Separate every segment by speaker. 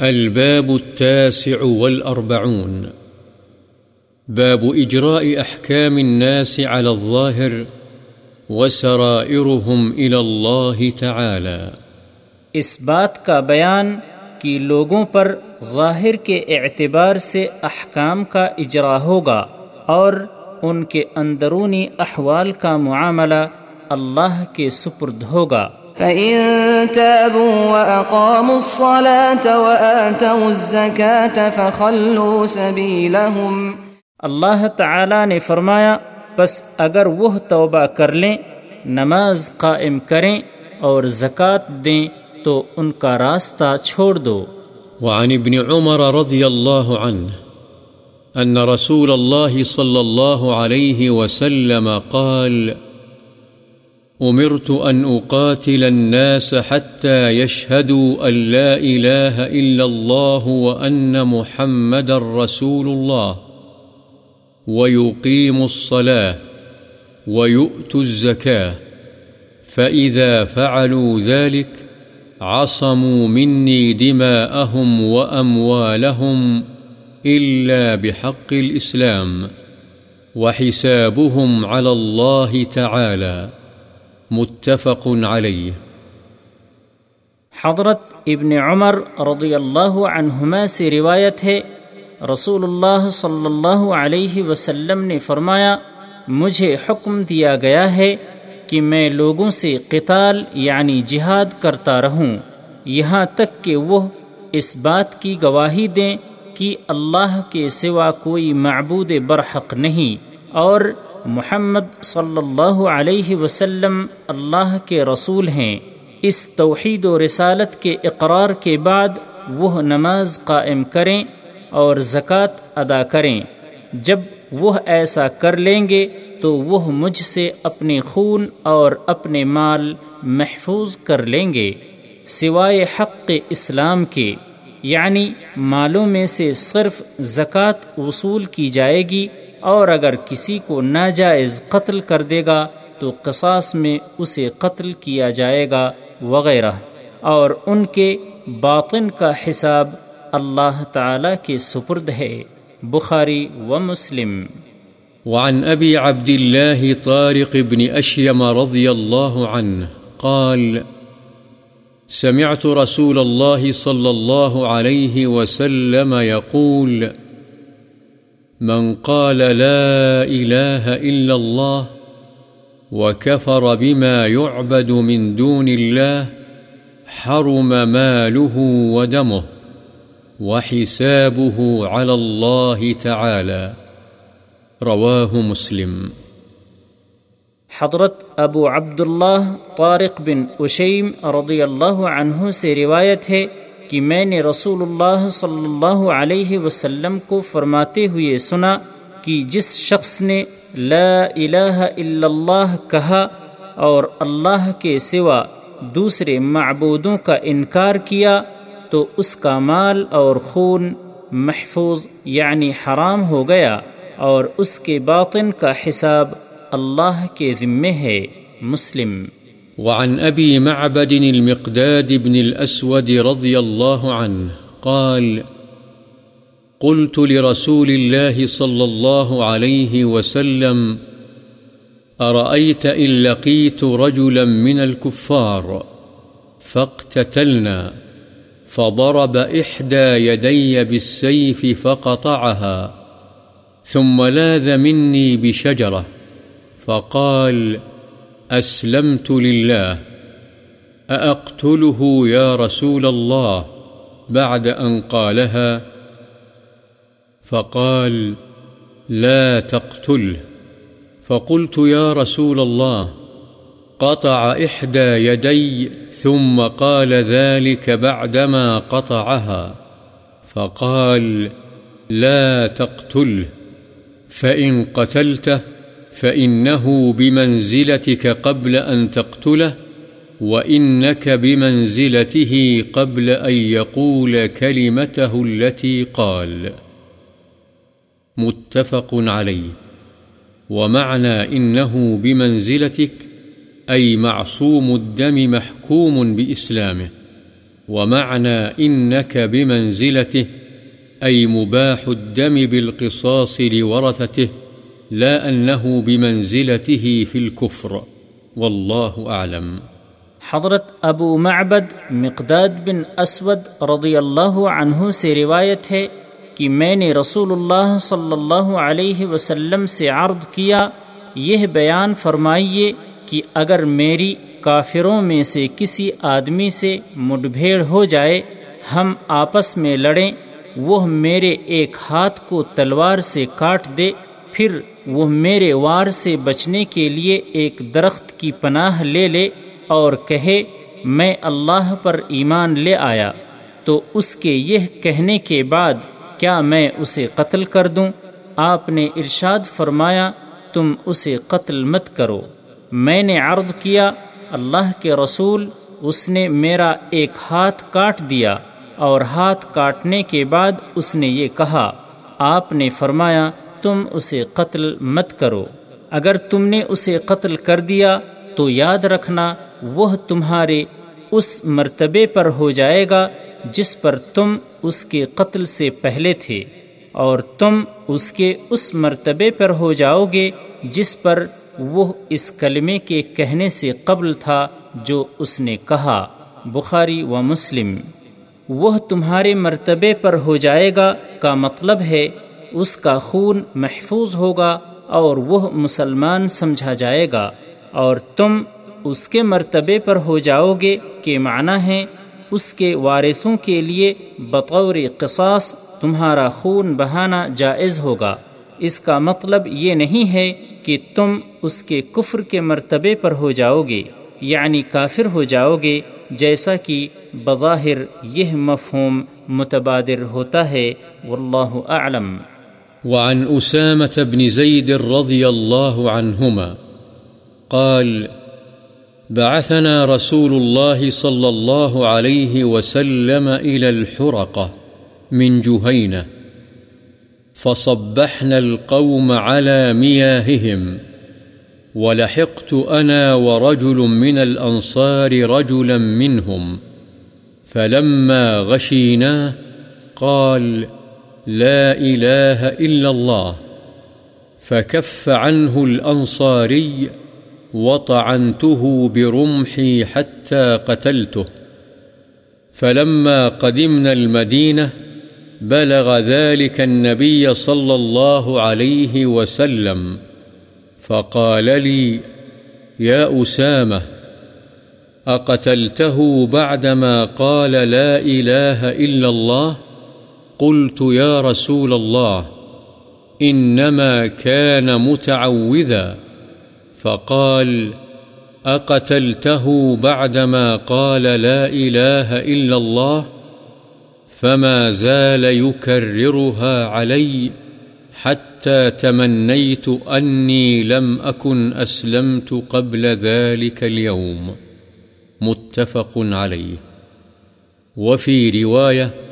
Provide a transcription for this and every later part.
Speaker 1: الباب التاسع والأربعون. باب إجراء أحكام الناس على الظاهر وسرائرهم إلى الله تعالى.
Speaker 2: اس بات کا بیان کہ لوگوں پر ظاہر کے اعتبار سے احکام کا اجرا ہوگا اور ان کے اندرونی احوال کا معاملہ اللہ کے سپرد ہوگا۔
Speaker 3: فَإِن تَابُوا وَأَقَامُوا الصَّلَاةَ وَآتَوُوا الزَّكَاةَ فَخَلُّوا سَبِيلَهُمْ
Speaker 2: اللہ تعالی نے فرمایا بس اگر وہ توبہ کر لیں نماز قائم کریں اور زکوٰۃ دیں تو ان کا راستہ چھوڑ دو.
Speaker 1: وعن ابن عمر رضي الله عنه أن رسول الله صلى الله عليه وسلم قال أمرت أن أقاتل الناس حتى يشهدوا أن لا إله إلا الله وأن محمد رسول الله ويقيموا الصلاة ويؤتوا الزكاة فإذا فعلوا ذلك عصموا مني دماءهم وأموالهم إلا بحق الإسلام وحسابهم على الله تعالى متفق عليه
Speaker 2: حضرت ابن عمر رضی اللہ عنہما سے روایت ہے رسول اللہ صلی اللہ علیہ وسلم نے فرمایا، مجھے حکم دیا گیا ہے کہ میں لوگوں سے قتال یعنی جہاد کرتا رہوں۔ یہاں تک کہ وہ اس بات کی گواہی دیں کہ اللہ کے سوا کوئی معبود برحق نہیں اور محمد صلی اللہ علیہ وسلم اللہ کے رسول ہیں۔ اس توحید و رسالت کے اقرار کے بعد وہ نماز قائم کریں اور زکوٰۃ ادا کریں۔ جب وہ ایسا کر لیں گے تو وہ مجھ سے اپنے خون اور اپنے مال محفوظ کر لیں گے۔ سوائے حق اسلام کے یعنی مالوں میں سے صرف زکوٰۃ وصول کی جائے گی اور اگر کسی کو ناجائز قتل کر دے گا تو قصاص میں اسے قتل کیا جائے گا وغیرہ۔ اور ان کے باطن کا حساب اللہ تعالی کے سپرد ہے۔ بخاری و مسلم۔
Speaker 1: وعن أبي عبد الله طارق بن أشيم رضي الله عنه قال، سمعت رسول الله صلى الله عليه وسلم يقول من قال لا إله إلا الله وكفر بما يعبد من دون الله حرم ماله ودمه وحسابه على الله تعالى. رواه مسلم.
Speaker 2: حضرت ابو عبداللہ طارق بن اشیم رضی اللہ عنہ سے روایت ہے کہ میں نے رسول اللہ صلی اللہ علیہ وسلم کو فرماتے ہوئے سنا کہ جس شخص نے لا الہ الا اللہ کہا اور اللہ کے سوا دوسرے معبودوں کا انکار کیا، تو اس کا مال اور خون محفوظ یعنی حرام ہو گیا اور اس کے باطن کا حساب اللہ کے ذمے ہے، مسلم۔
Speaker 1: وعن أبي معبد المقداد بن الأسود رضي الله عنه قال، قلت لرسول الله صلى الله عليه وسلم، أرأيت إن لقيت رجلا من الكفار؟ فاقتتلنا، فضرب إحدى يدي بالسيف فقطعها، ثم لاذ مني بشجرة، فقال أسلمت لله، أأقتله يا رسول الله بعد أن قالها؟ فقال، لا تقتله. فقلت يا رسول الله، قطع إحدى يدي ثم قال ذلك بعدما قطعها. فقال، لا تقتله. فإن قتلته فإنه بمنزلتك قبل أن تقتله وإنك بمنزلته قبل أن يقول كلمته التي قال متفق عليه ومعنى إنه بمنزلتك أي معصوم الدم محكوم بإسلامه ومعنى إنك بمنزلته أي مباح الدم بالقصاص لورثته لا أنه بمنزلته في الكفر. والله أعلم.
Speaker 2: حضرت ابو معبد مقداد بن اسود رضی اللہ عنہ سے روایت ہے کہ میں نے رسول اللہ صلی اللہ علیہ وسلم سے عرض کیا، یہ بیان فرمائیے کہ اگر میری کافروں میں سے کسی آدمی سے مڈبھیڑ ہو جائے، ہم آپس میں لڑیں، وہ میرے ایک ہاتھ کو تلوار سے کاٹ دے پھر وہ میرے وار سے بچنے کے لیے ایک درخت کی پناہ لے لے اور کہے، میں اللہ پر ایمان لے آیا۔ تو اس کے یہ کہنے کے بعد کیا میں اسے قتل کر دوں؟ آپ نے ارشاد فرمایا، تم اسے قتل مت کرو۔ میں نے عرض کیا، اللہ کے رسول، اس نے میرا ایک ہاتھ کاٹ دیا اور ہاتھ کاٹنے کے بعد اس نے یہ کہا۔ آپ نے فرمایا تم اسے قتل مت کرو۔ اگر تم نے اسے قتل کر دیا تو یاد رکھنا وہ تمہارے اس مرتبے پر ہو جائے گا جس پر تم اس کے قتل سے پہلے تھے، اور تم اس کے اس مرتبے پر ہو جاؤ گے جس پر وہ اس کلمے کے کہنے سے قبل تھا جو اس نے کہا۔ بخاری و مسلم۔ وہ تمہارے مرتبے پر ہو جائے گا کا مطلب ہے اس کا خون محفوظ ہوگا اور وہ مسلمان سمجھا جائے گا اور تم اس کے مرتبے پر ہو جاؤ گے کہ معنی ہے اس کے وارثوں کے لیے بطور قصاص تمہارا خون بہانا جائز ہوگا۔ اس کا مطلب یہ نہیں ہے کہ تم اس کے کفر کے مرتبے پر ہو جاؤ گے یعنی کافر ہو جاؤ گے، جیسا کہ بظاہر یہ مفہوم متبادر ہوتا ہے، واللہ اعلم۔
Speaker 1: وعن أسامة بن زيد رضي الله عنهما قال بعثنا رسول الله صلى الله عليه وسلم إلى الحرقة من جهينة، فصبحنا القوم على مياههم، ولحقت أنا ورجل من الأنصار رجلا منهم، فلما غشيناه قال لا إله إلا الله. فكف عنه الأنصاري وطعنته برمحي حتى قتلته. فلما قدمنا المدينة بلغ ذلك النبي صلى الله عليه وسلم. فقال لي، يا أسامة، أقتلته بعدما قال لا إله إلا الله؟ قلت يا رسول الله، إنما كان متعوذا. فقال، أقتلته بعدما قال لا إله إلا الله؟ فما زال يكررها علي حتى تمنيت أني لم أكن أسلمت قبل ذلك اليوم. متفق عليه. وفي رواية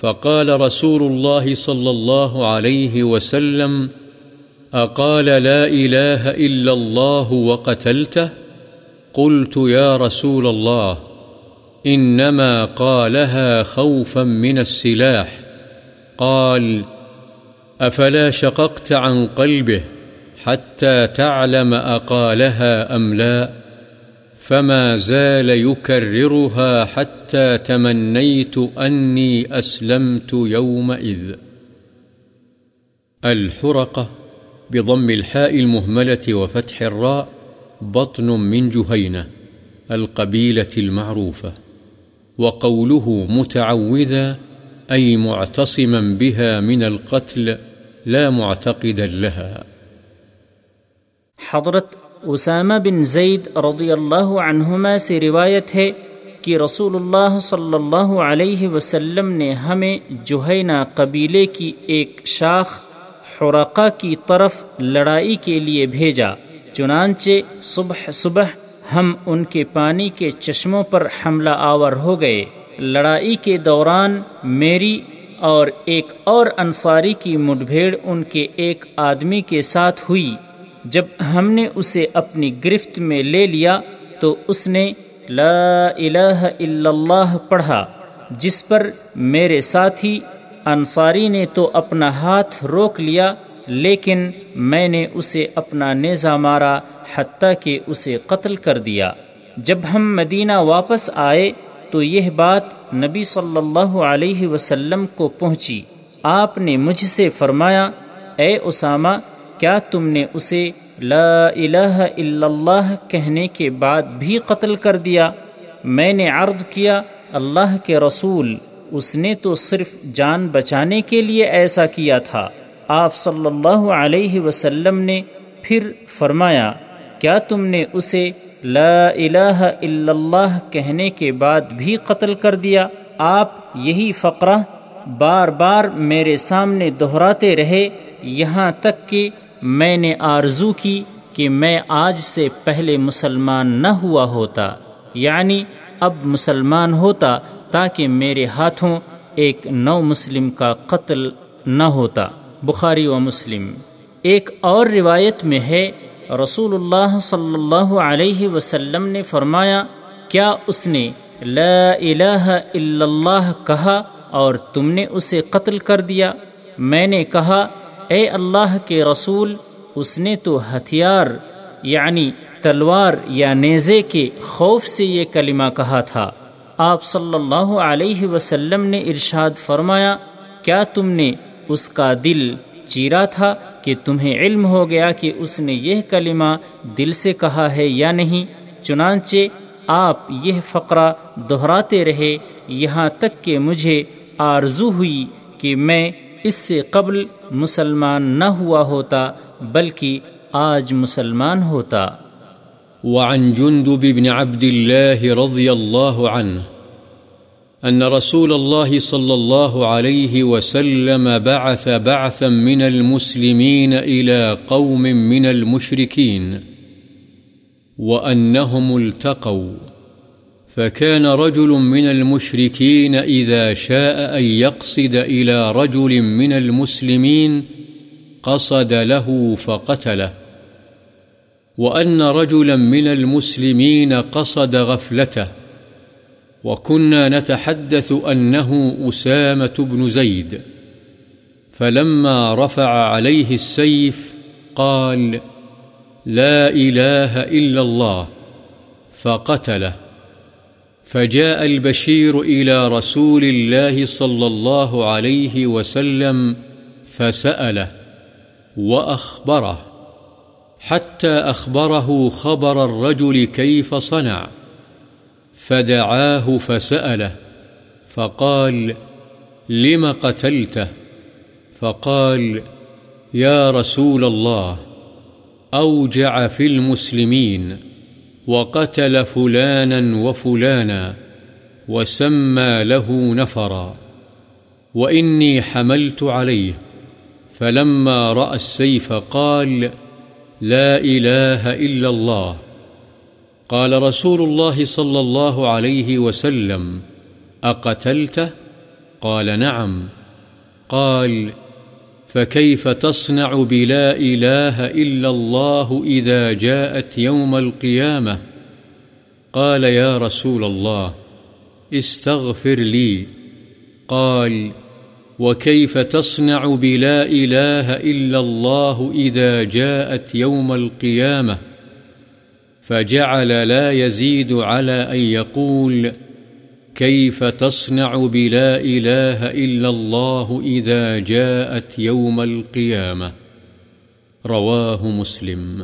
Speaker 1: فقال رسول الله صلى الله عليه وسلم أقال لا إله إلا الله وقتلته؟ قلت يا رسول الله إنما قالها خوفا من السلاح. قال أفلا شققت عن قلبه حتى تعلم أقالها أم لا؟ فما زال يكررها حتى تمنيت أني أسلمت يومئذ. الحرقة بضم الحاء المهملة وفتح الراء بطن من جهينة، القبيلة المعروفة. وقوله متعوذا، أي معتصما بها من القتل لا معتقدا لها.
Speaker 2: حضرت اسامہ بن زید رضی اللہ عنہما سے روایت ہے کہ رسول اللہ صلی اللہ علیہ وسلم نے ہمیں جوہینہ قبیلے کی ایک شاخ حرقہ کی طرف لڑائی کے لیے بھیجا، چنانچہ صبح صبح ہم ان کے پانی کے چشموں پر حملہ آور ہو گئے۔ لڑائی کے دوران میری اور ایک اور انصاری کی مڈبھیڑ ان کے ایک آدمی کے ساتھ ہوئی۔ جب ہم نے اسے اپنی گرفت میں لے لیا تو اس نے لا الہ الا اللہ پڑھا، جس پر میرے ساتھی انصاری نے تو اپنا ہاتھ روک لیا، لیکن میں نے اسے اپنا نیزہ مارا حتیٰ کہ اسے قتل کر دیا۔ جب ہم مدینہ واپس آئے تو یہ بات نبی صلی اللہ علیہ وسلم کو پہنچی۔ آپ نے مجھ سے فرمایا، اے اسامہ کیا تم نے اسے لا الہ الا اللہ کہنے کے بعد بھی قتل کر دیا؟ میں نے عرض کیا، اللہ کے رسول، اس نے تو صرف جان بچانے کے لیے ایسا کیا تھا۔ آپ صلی اللہ علیہ وسلم نے پھر فرمایا، کیا تم نے اسے لا الہ الا اللہ کہنے کے بعد بھی قتل کر دیا؟ آپ یہی فقرہ بار بار میرے سامنے دہراتے رہے، یہاں تک کہ میں نے آرزو کی کہ میں آج سے پہلے مسلمان نہ ہوا ہوتا یعنی اب مسلمان ہوتا تاکہ میرے ہاتھوں ایک نو مسلم کا قتل نہ ہوتا۔ بخاری و مسلم۔ ایک اور روایت میں ہے، رسول اللہ صلی اللہ علیہ وسلم نے فرمایا، کیا اس نے لا الہ الا اللہ کہا اور تم نے اسے قتل کر دیا؟ میں نے کہا اے اللہ کے رسول، اس نے تو ہتھیار یعنی تلوار یا نیزے کے خوف سے یہ کلمہ کہا تھا۔ آپ صلی اللہ علیہ وسلم نے ارشاد فرمایا، کیا تم نے اس کا دل چیرا تھا کہ تمہیں علم ہو گیا کہ اس نے یہ کلمہ دل سے کہا ہے یا نہیں؟ چنانچہ آپ یہ فقرہ دہراتے رہے، یہاں تک کہ مجھے آرزو ہوئی کہ میں اس سے قبل مسلمان نہ ہوا ہوتا، بلکہ آج مسلمان ہوتا۔
Speaker 1: وعن جندب بن عبد الله رضي الله عنه أن رسول الله صلى الله عليه وسلم بعث بعثا من المسلمين إلى قوم من المشركين وأنهم التقوا. فكان رجل من المشركين إذا شاء أن يقصد إلى رجل من المسلمين قصد له فقتله. وأن رجلا من المسلمين قصد غفلته. وكنا نتحدث أنه أسامة بن زيد. فلما رفع عليه السيف قال لا إله إلا الله فقتله. فجاء البشير إلى رسول الله صلى الله عليه وسلم فسأله وأخبره، حتى أخبره خبر الرجل كيف صنع، فدعاه فسأله، فقال لم قتلته؟ فقال يا رسول الله، أوجع في المسلمين. وقتل فلانا وفلانا وسمى له نفرا وإني حملت عليه فلما رأى السيف قال لا إله إلا الله قال رسول الله صلى الله عليه وسلم أقتلته؟ قال نعم قال فكيف تصنع بلا إله إلا الله إذا جاءت يوم القيامة قال يا رسول الله استغفر لي قال وكيف تصنع بلا إله إلا الله إذا جاءت يوم القيامة فجعل لا يزيد على أن يقول كيف تصنع بلا إله إلا الله إذا جاءت يوم القيامة؟ رواه مسلم.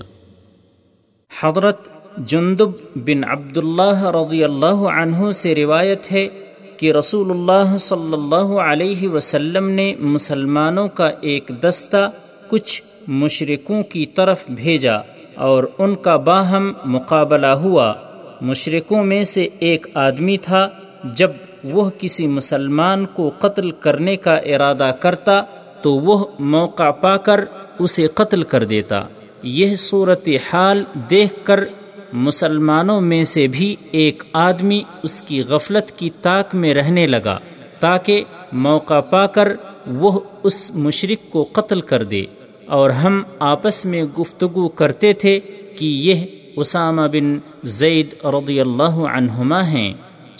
Speaker 2: حضرت جندب بن عبداللہ رضی اللہ عنہ سے روایت ہے کہ رسول اللہ صلی اللہ علیہ وسلم نے مسلمانوں کا ایک دستہ کچھ مشرقوں کی طرف بھیجا اور ان کا باہم مقابلہ ہوا۔ مشرقوں میں سے ایک آدمی تھا جب وہ کسی مسلمان کو قتل کرنے کا ارادہ کرتا تو وہ موقع پا کر اسے قتل کر دیتا۔ یہ صورت حال دیکھ کر مسلمانوں میں سے بھی ایک آدمی اس کی غفلت کی طاق میں رہنے لگا تاکہ موقع پا کر وہ اس مشرق کو قتل کر دے۔ اور ہم آپس میں گفتگو کرتے تھے کہ یہ اسامہ بن زید رضی اللہ عنہما ہیں۔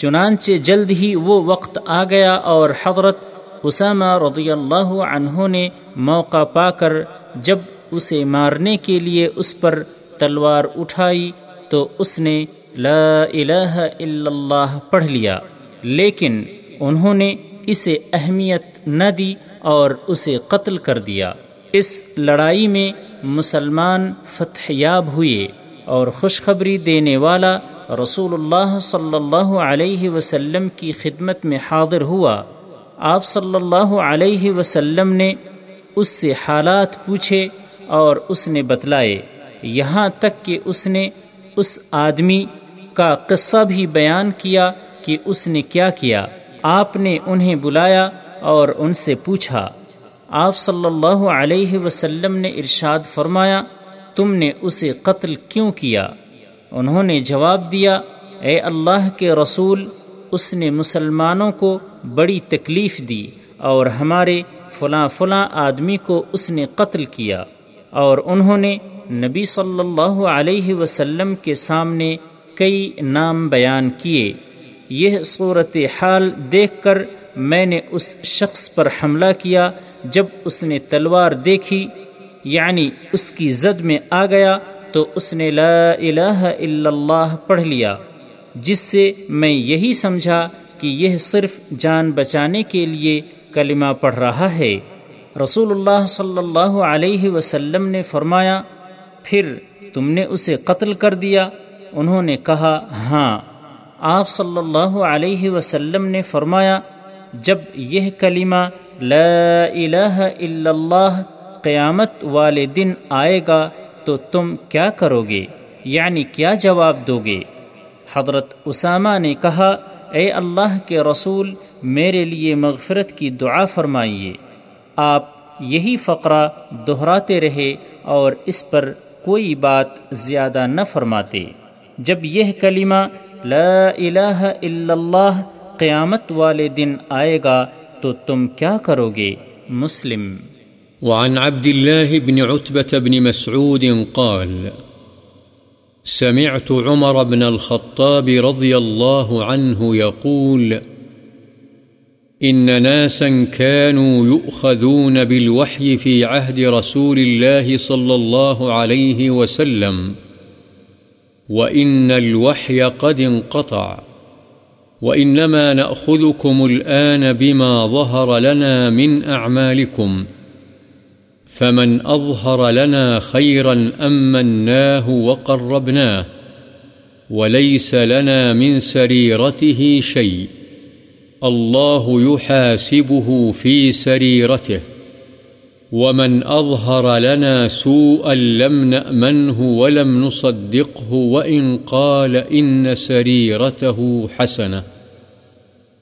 Speaker 2: چنانچہ جلد ہی وہ وقت آ گیا اور حضرت اسامہ رضی اللہ عنہ نے موقع پا کر جب اسے مارنے کے لیے اس پر تلوار اٹھائی تو اس نے لا الہ الا اللہ پڑھ لیا۔ لیکن انہوں نے اسے اہمیت نہ دی اور اسے قتل کر دیا۔ اس لڑائی میں مسلمان فتح یاب ہوئے اور خوشخبری دینے والا رسول اللہ صلی اللہ علیہ وسلم کی خدمت میں حاضر ہوا۔ آپ صلی اللہ علیہ وسلم نے اس سے حالات پوچھے اور اس نے بتلائے۔ یہاں تک کہ اس نے اس آدمی کا قصہ بھی بیان کیا کہ اس نے کیا کیا۔ آپ نے انہیں بلایا اور ان سے پوچھا۔ آپ صلی اللہ علیہ وسلم نے ارشاد فرمایا، تم نے اسے قتل کیوں کیا؟ انہوں نے جواب دیا، اے اللہ کے رسول، اس نے مسلمانوں کو بڑی تکلیف دی اور ہمارے فلاں فلاں آدمی کو اس نے قتل کیا۔ اور انہوں نے نبی صلی اللہ علیہ وسلم کے سامنے کئی نام بیان کیے۔ یہ صورت حال دیکھ کر میں نے اس شخص پر حملہ کیا، جب اس نے تلوار دیکھی یعنی اس کی زد میں آ گیا تو اس نے لا الہ الا اللہ پڑھ لیا، جس سے میں یہی سمجھا کہ یہ صرف جان بچانے کے لیے کلمہ پڑھ رہا ہے۔ رسول اللہ صلی اللہ علیہ وسلم نے فرمایا، پھر تم نے اسے قتل کر دیا۔ انہوں نے کہا ہاں۔ آپ صلی اللہ علیہ وسلم نے فرمایا، جب یہ کلمہ لا الہ الا اللہ قیامت والے دن آئے گا تو تم کیا کرو گے یعنی کیا جواب دو گے حضرت اسامہ نے کہا، اے اللہ کے رسول، میرے لیے مغفرت کی دعا فرمائیے۔ آپ یہی فقرہ دہراتے رہے اور اس پر کوئی بات زیادہ نہ فرماتے۔ جب یہ کلمہ لا الہ الا اللہ قیامت والے دن آئے گا، تو تم کیا کرو گے مسلم۔
Speaker 1: وعن عبد الله بن عتبة بن مسعود قال، سمعت عمر بن الخطاب رضي الله عنه يقول، إن ناسا كانوا يؤخذون بالوحي في عهد رسول الله صلى الله عليه وسلم، وإن الوحي قد انقطع، وإنما نأخذكم الآن بما ظهر لنا من أعمالكم. فمن أظهر لنا خيرا أمناه وقربناه وليس لنا من سريرته شيء الله يحاسبه في سريرته ومن أظهر لنا سوءا لم نأمنه ولم نصدقه وإن قال إن سريرته حسنة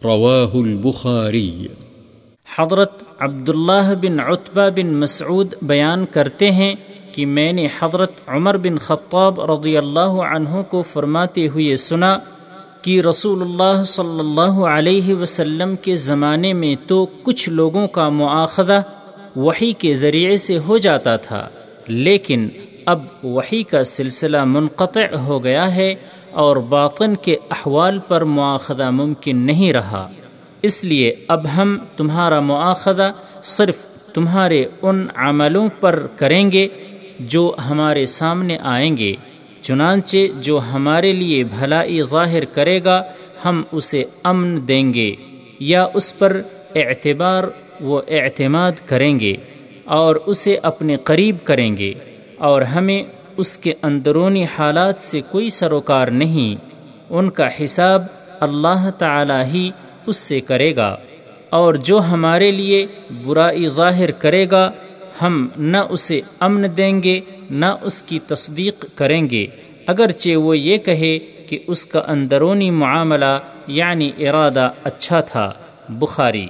Speaker 1: رواه البخاري
Speaker 2: حضرت عبداللہ بن عتبہ بن مسعود بیان کرتے ہیں کہ میں نے حضرت عمر بن خطاب رضی اللہ عنہ کو فرماتے ہوئے سنا کہ رسول اللہ صلی اللہ علیہ وسلم کے زمانے میں تو کچھ لوگوں کا مواخذہ وہی کے ذریعے سے ہو جاتا تھا، لیکن اب وہی کا سلسلہ منقطع ہو گیا ہے اور باطن کے احوال پر مواخذہ ممکن نہیں رہا۔ اس لیے اب ہم تمہارا مواخذہ صرف تمہارے ان عملوں پر کریں گے جو ہمارے سامنے آئیں گے، چنانچہ جو ہمارے لیے بھلائی ظاہر کرے گا، ہم اسے امن دیں گے یا اس پر اعتبار و اعتماد کریں گے اور اسے اپنے قریب کریں گے اور ہمیں اس کے اندرونی حالات سے کوئی سروکار نہیں۔ ان کا حساب اللہ تعالی ہی اس سے کرے گا اور جو ہمارے لیے برائی ظاہر کرے گا، ہم نہ اسے امن دیں گے، نہ اس کی تصدیق کریں گے۔ اگرچہ وہ یہ کہے کہ اس کا اندرونی معاملہ یعنی ارادہ اچھا تھا۔ بخاری۔